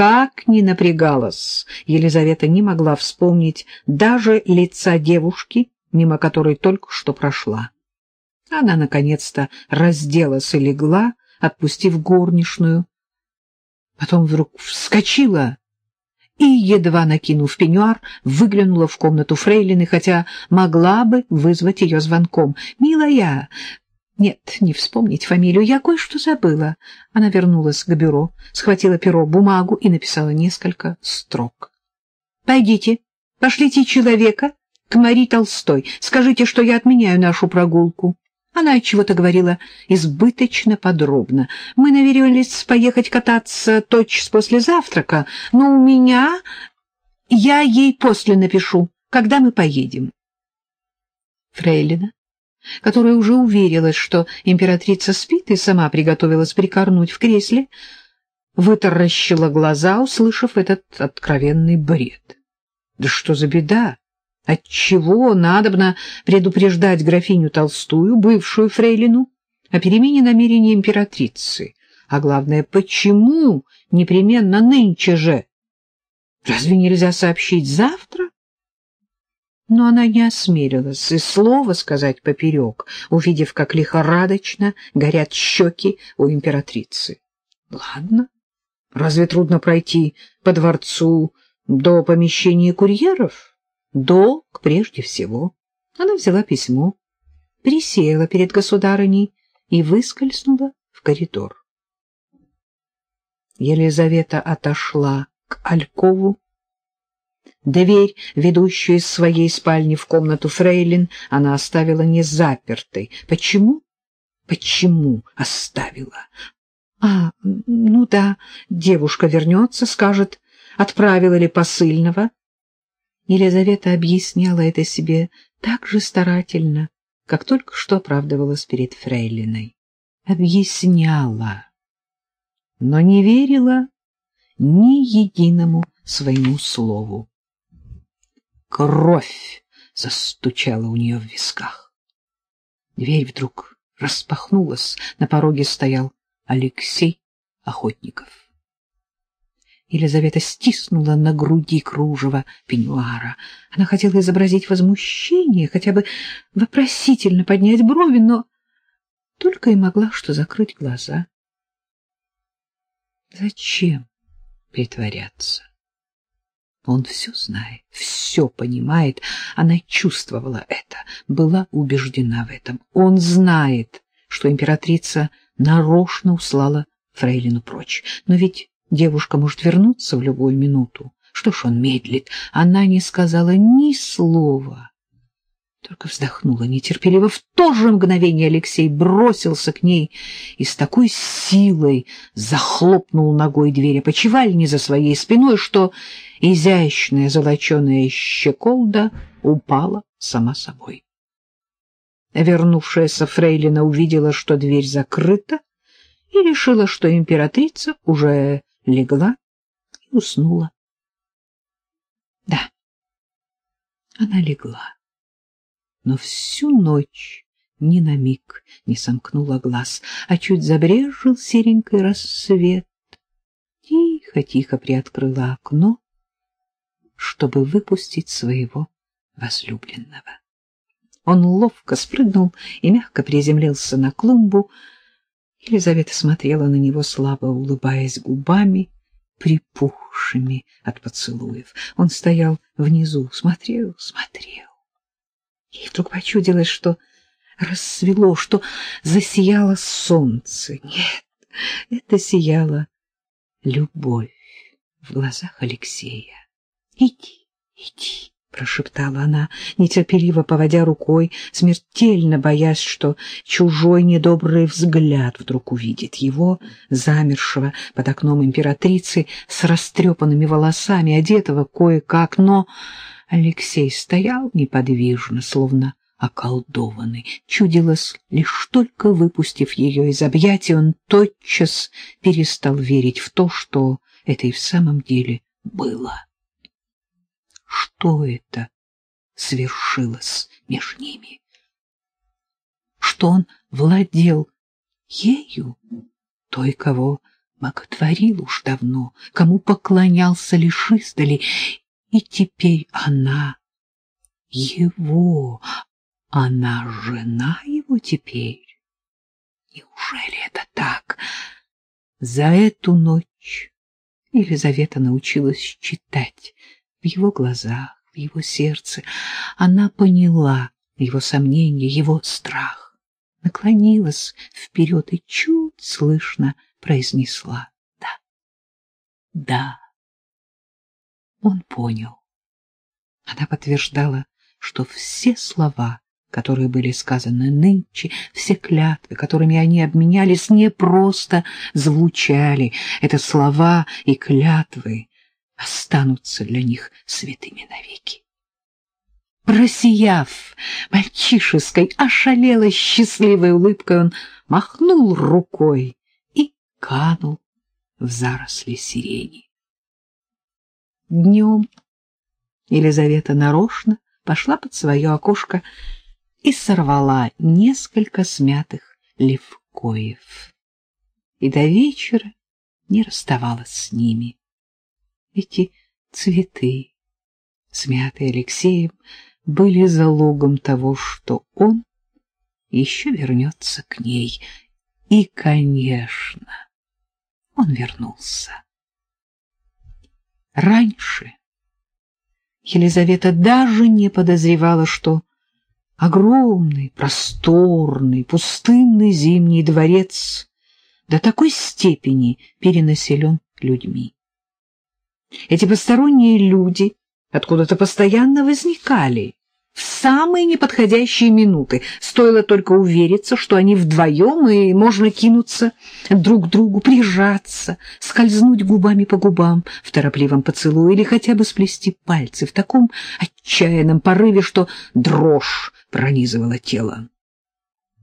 как ни напрягалась, Елизавета не могла вспомнить даже лица девушки, мимо которой только что прошла. Она наконец-то разделась и легла, отпустив горничную. Потом вдруг вскочила и, едва накинув пеньюар, выглянула в комнату фрейлины, хотя могла бы вызвать ее звонком. «Милая, нет, не вспомнить фамилию. Я кое-что забыла. Она вернулась к бюро, схватила перо, бумагу и написала несколько строк. Пойдите, пошлите человека к Мари Толстой. Скажите, что я отменяю нашу прогулку. Она чего-то говорила избыточно подробно. Мы наверились поехать кататься тотчас после завтрака, но у меня... Я ей после напишу, когда мы поедем. Фрейлина которая уже уверилась, что императрица спит и сама приготовилась прикорнуть в кресле, вытаращила глаза, услышав этот откровенный бред. Да что за беда? Отчего надобно предупреждать графиню Толстую, бывшую фрейлину, о перемене намерений императрицы? А главное, почему непременно нынче же? Разве нельзя сообщить завтра? Но она не осмелилась и слова сказать поперек, увидев, как лихорадочно горят щеки у императрицы. Ладно, разве трудно пройти по дворцу до помещения курьеров? Долг прежде всего. Она взяла письмо, присела перед государыней и выскользнула в коридор. Елизавета отошла к Алькову, Дверь, ведущую из своей спальни в комнату Фрейлин, она оставила незапертой. Почему? Почему оставила? А, ну да, девушка вернется, скажет, отправила ли посыльного. Елизавета объясняла это себе так же старательно, как только что оправдывалась перед Фрейлиной. Объясняла, но не верила ни единому своему слову. Кровь застучала у нее в висках. Дверь вдруг распахнулась, на пороге стоял Алексей Охотников. Елизавета стиснула на груди кружево пеньюара. Она хотела изобразить возмущение, хотя бы вопросительно поднять брови, но только и могла что закрыть глаза. Зачем притворяться? Он все знает, все понимает. Она чувствовала это, была убеждена в этом. Он знает, что императрица нарочно услала Фрейлину прочь. Но ведь девушка может вернуться в любую минуту. Что ж он медлит? Она не сказала ни слова только вздохнула нетерпеливо. В то же мгновение Алексей бросился к ней и с такой силой захлопнул ногой дверь опочивальни за своей спиной, что изящная золоченая щеколда упала сама собой. Вернувшаяся фрейлина увидела, что дверь закрыта, и решила, что императрица уже легла и уснула. Да, она легла но всю ночь ни на миг не сомкнула глаз, а чуть забрежил серенький рассвет. Тихо-тихо приоткрыла окно, чтобы выпустить своего возлюбленного. Он ловко спрыгнул и мягко приземлился на клумбу. Елизавета смотрела на него, слабо улыбаясь губами, припухшими от поцелуев. Он стоял внизу, смотрел, смотрел. Ей вдруг почудилось, что рассвело, что засияло солнце. Нет, это сияла любовь в глазах Алексея. «Иди, иди», — прошептала она, нетерпеливо поводя рукой, смертельно боясь, что чужой недобрый взгляд вдруг увидит его, замершего под окном императрицы, с растрепанными волосами, одетого кое-как, но... Алексей стоял неподвижно, словно околдованный. Чудилось, лишь только выпустив ее из объятий, он тотчас перестал верить в то, что это и в самом деле было. Что это свершилось между ними? Что он владел ею, той, кого боготворил уж давно, кому поклонялся лишь издали, и теперь она его, она жена его теперь. Неужели это так? За эту ночь Елизавета научилась читать в его глазах, в его сердце. Она поняла его сомнения, его страх, наклонилась вперед и чуть слышно произнесла «да». «Да». Он понял. Она подтверждала, что все слова, которые были сказаны нынче, все клятвы, которыми они обменялись, не просто звучали. Это слова и клятвы останутся для них святыми навеки. Просияв мальчишеской, ошалелой счастливой улыбкой, он махнул рукой и канул в заросли сирени. Днем Елизавета нарочно пошла под свое окошко и сорвала несколько смятых левкоев. И до вечера не расставалась с ними. Эти цветы, смятые Алексеем, были залогом того, что он еще вернется к ней. И, конечно, он вернулся. Раньше Елизавета даже не подозревала, что огромный, просторный, пустынный зимний дворец до такой степени перенаселен людьми. Эти посторонние люди откуда-то постоянно возникали в самые неподходящие минуты. Стоило только увериться, что они вдвоем, и можно кинуться друг к другу, прижаться, скользнуть губами по губам в торопливом поцелуе или хотя бы сплести пальцы в таком отчаянном порыве, что дрожь пронизывала тело.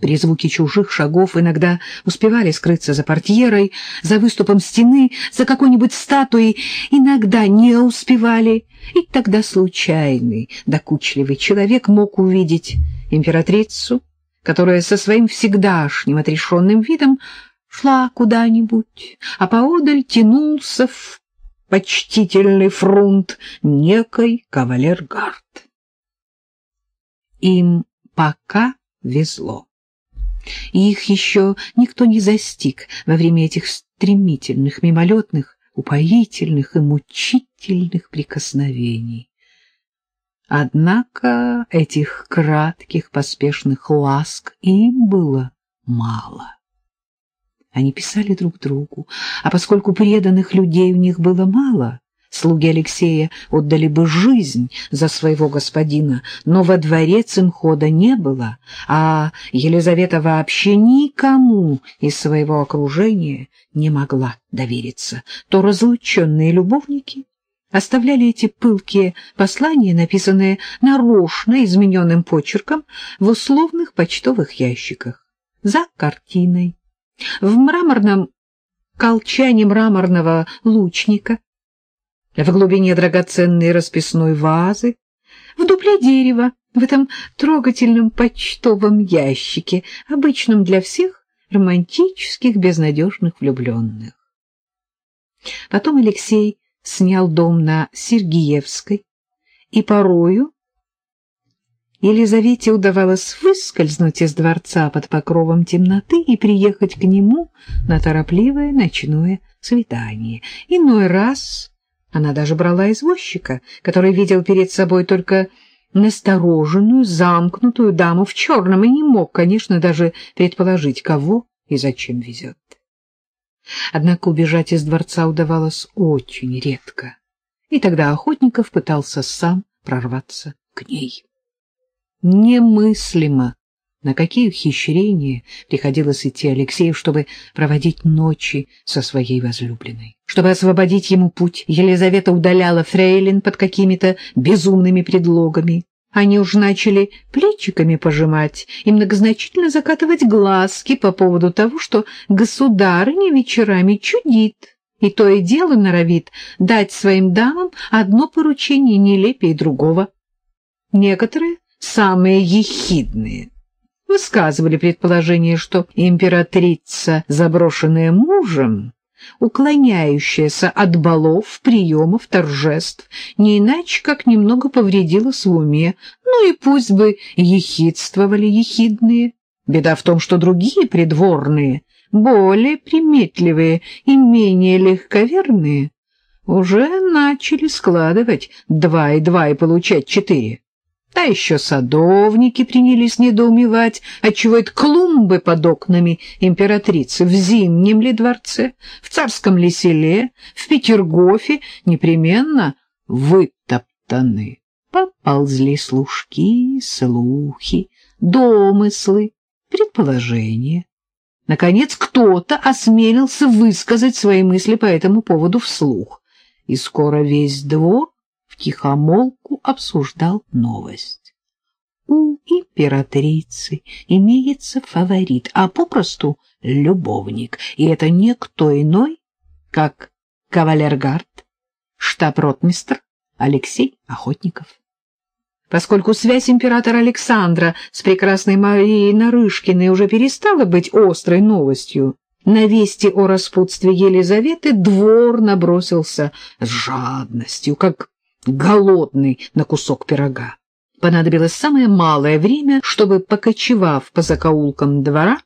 При звуке чужих шагов иногда успевали скрыться за портьерой, за выступом стены, за какой-нибудь статуей, иногда не успевали, и тогда случайный, докучливый человек мог увидеть императрицу, которая со своим всегдашним отрешенным видом шла куда-нибудь, а поодаль тянулся в почтительный фрунт некой кавалергард. Им пока везло и их еще никто не застиг во время этих стремительных, мимолетных, упоительных и мучительных прикосновений. Однако этих кратких, поспешных ласк им было мало. Они писали друг другу, а поскольку преданных людей у них было мало, Слуги Алексея отдали бы жизнь за своего господина, но во дворец им хода не было, а Елизавета вообще никому из своего окружения не могла довериться. То разлученные любовники оставляли эти пылкие послания, написанные нарочно измененным почерком, в условных почтовых ящиках, за картиной, в мраморном колчане мраморного лучника, в глубине драгоценной расписной вазы, в дупле дерева, в этом трогательном почтовом ящике, обычном для всех романтических безнадежных влюбленных. Потом Алексей снял дом на Сергиевской, и порою Елизавете удавалось выскользнуть из дворца под покровом темноты и приехать к нему на торопливое ночное свидание. Иной раз она даже брала извозчика, который видел перед собой только настороженную, замкнутую даму в черном и не мог, конечно, даже предположить, кого и зачем везет. Однако убежать из дворца удавалось очень редко, и тогда Охотников пытался сам прорваться к ней. Немыслимо на какие ухищрения приходилось идти Алексею, чтобы проводить ночи со своей возлюбленной. Чтобы освободить ему путь, Елизавета удаляла фрейлин под какими-то безумными предлогами. Они уж начали плечиками пожимать и многозначительно закатывать глазки по поводу того, что государыня вечерами чудит, и то и дело норовит дать своим дамам одно поручение нелепее другого. Некоторые, самые ехидные, высказывали предположение, что императрица, заброшенная мужем, уклоняющаяся от балов, приемов, торжеств, не иначе как немного повредилась в уме, ну и пусть бы ехидствовали ехидные. Беда в том, что другие придворные, более приметливые и менее легковерные, уже начали складывать два и два и получать четыре. Да еще садовники принялись недоумевать, отчего это клумбы под окнами императрицы в Зимнем ли дворце, в Царском ли селе, в Петергофе непременно вытоптаны. Поползли служки, слухи, домыслы, предположения. Наконец кто-то осмелился высказать свои мысли по этому поводу вслух, и скоро весь двор втихомолку обсуждал новость. У императрицы имеется фаворит, а попросту любовник, и это не кто иной, как кавалергард, штаб-ротмистр Алексей Охотников. Поскольку связь императора Александра с прекрасной Марией Нарышкиной уже перестала быть острой новостью, на вести о распутстве Елизаветы двор набросился с жадностью, как голодный на кусок пирога. Понадобилось самое малое время, чтобы, покочевав по закоулкам двора,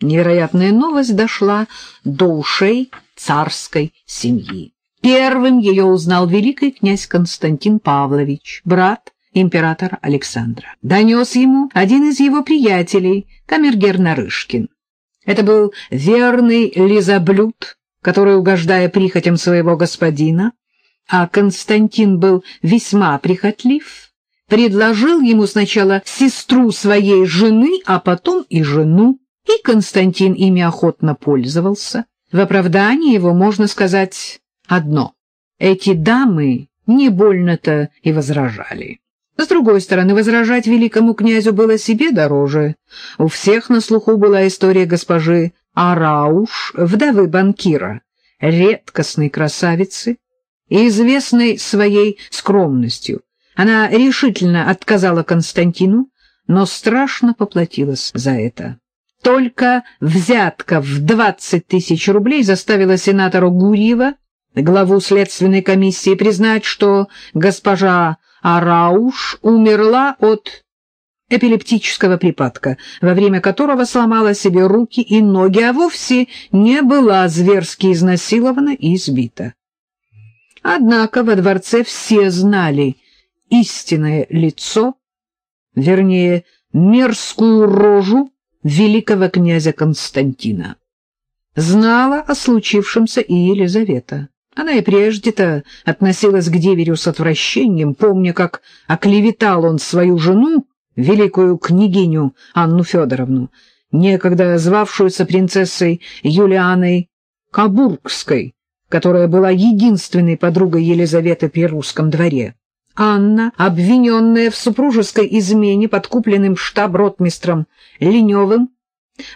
невероятная новость дошла до ушей царской семьи. Первым ее узнал великий князь Константин Павлович, брат императора Александра. Донес ему один из его приятелей, камергер Нарышкин. Это был верный лизоблюд, который, угождая прихотям своего господина, а Константин был весьма прихотлив, предложил ему сначала сестру своей жены, а потом и жену, и Константин ими охотно пользовался. В оправдании его можно сказать одно — эти дамы не больно-то и возражали. С другой стороны, возражать великому князю было себе дороже. У всех на слуху была история госпожи Арауш, вдовы банкира, редкостной красавицы, и известной своей скромностью. Она решительно отказала Константину, но страшно поплатилась за это. Только взятка в 20 тысяч рублей заставила сенатора Гурьева, главу следственной комиссии, признать, что госпожа Арауш умерла от эпилептического припадка, во время которого сломала себе руки и ноги, а вовсе не была зверски изнасилована и избита. Однако во дворце все знали истинное лицо, вернее, мерзкую рожу великого князя Константина. Знала о случившемся и Елизавета. Она и прежде-то относилась к деверю с отвращением, помня, как оклеветал он свою жену, великую княгиню Анну Федоровну, некогда звавшуюся принцессой Юлианой Кабургской, которая была единственной подругой Елизаветы при русском дворе. Анна, обвиненная в супружеской измене подкупленным штаб-ротмистром Леневым,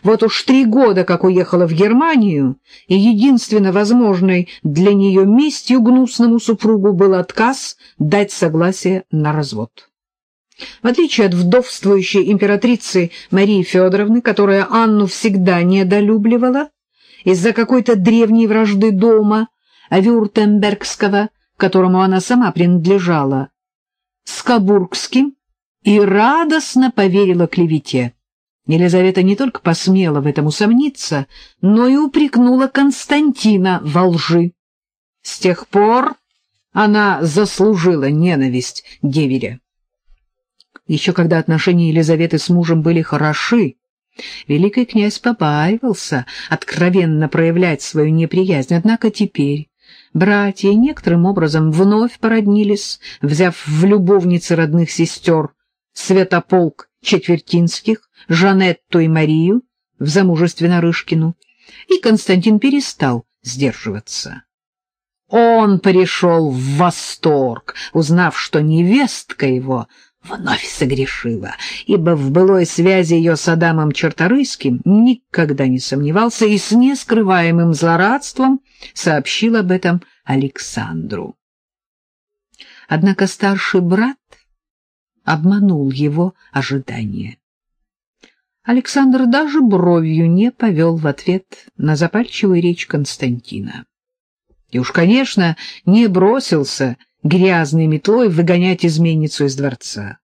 вот уж три года как уехала в Германию, и единственно возможной для нее местью гнусному супругу был отказ дать согласие на развод. В отличие от вдовствующей императрицы Марии Федоровны, которая Анну всегда недолюбливала, из-за какой-то древней вражды дома, Вюртембергского, которому она сама принадлежала, с Кабургским, и радостно поверила клевете. Елизавета не только посмела в этом усомниться, но и упрекнула Константина во лжи. С тех пор она заслужила ненависть деверя. Еще когда отношения Елизаветы с мужем были хороши, Великий князь побаивался откровенно проявлять свою неприязнь, однако теперь братья некоторым образом вновь породнились, взяв в любовницы родных сестер Святополк Четвертинских, Жанетту и Марию в замужестве Нарышкину, и Константин перестал сдерживаться. Он пришел в восторг, узнав, что невестка его вновь согрешила, ибо в былой связи ее с Адамом Черторыйским никогда не сомневался и с нескрываемым злорадством сообщил об этом Александру. Однако старший брат обманул его ожидания. Александр даже бровью не повел в ответ на запальчивую речь Константина. И уж, конечно, не бросился грязной метлой выгонять изменницу из дворца.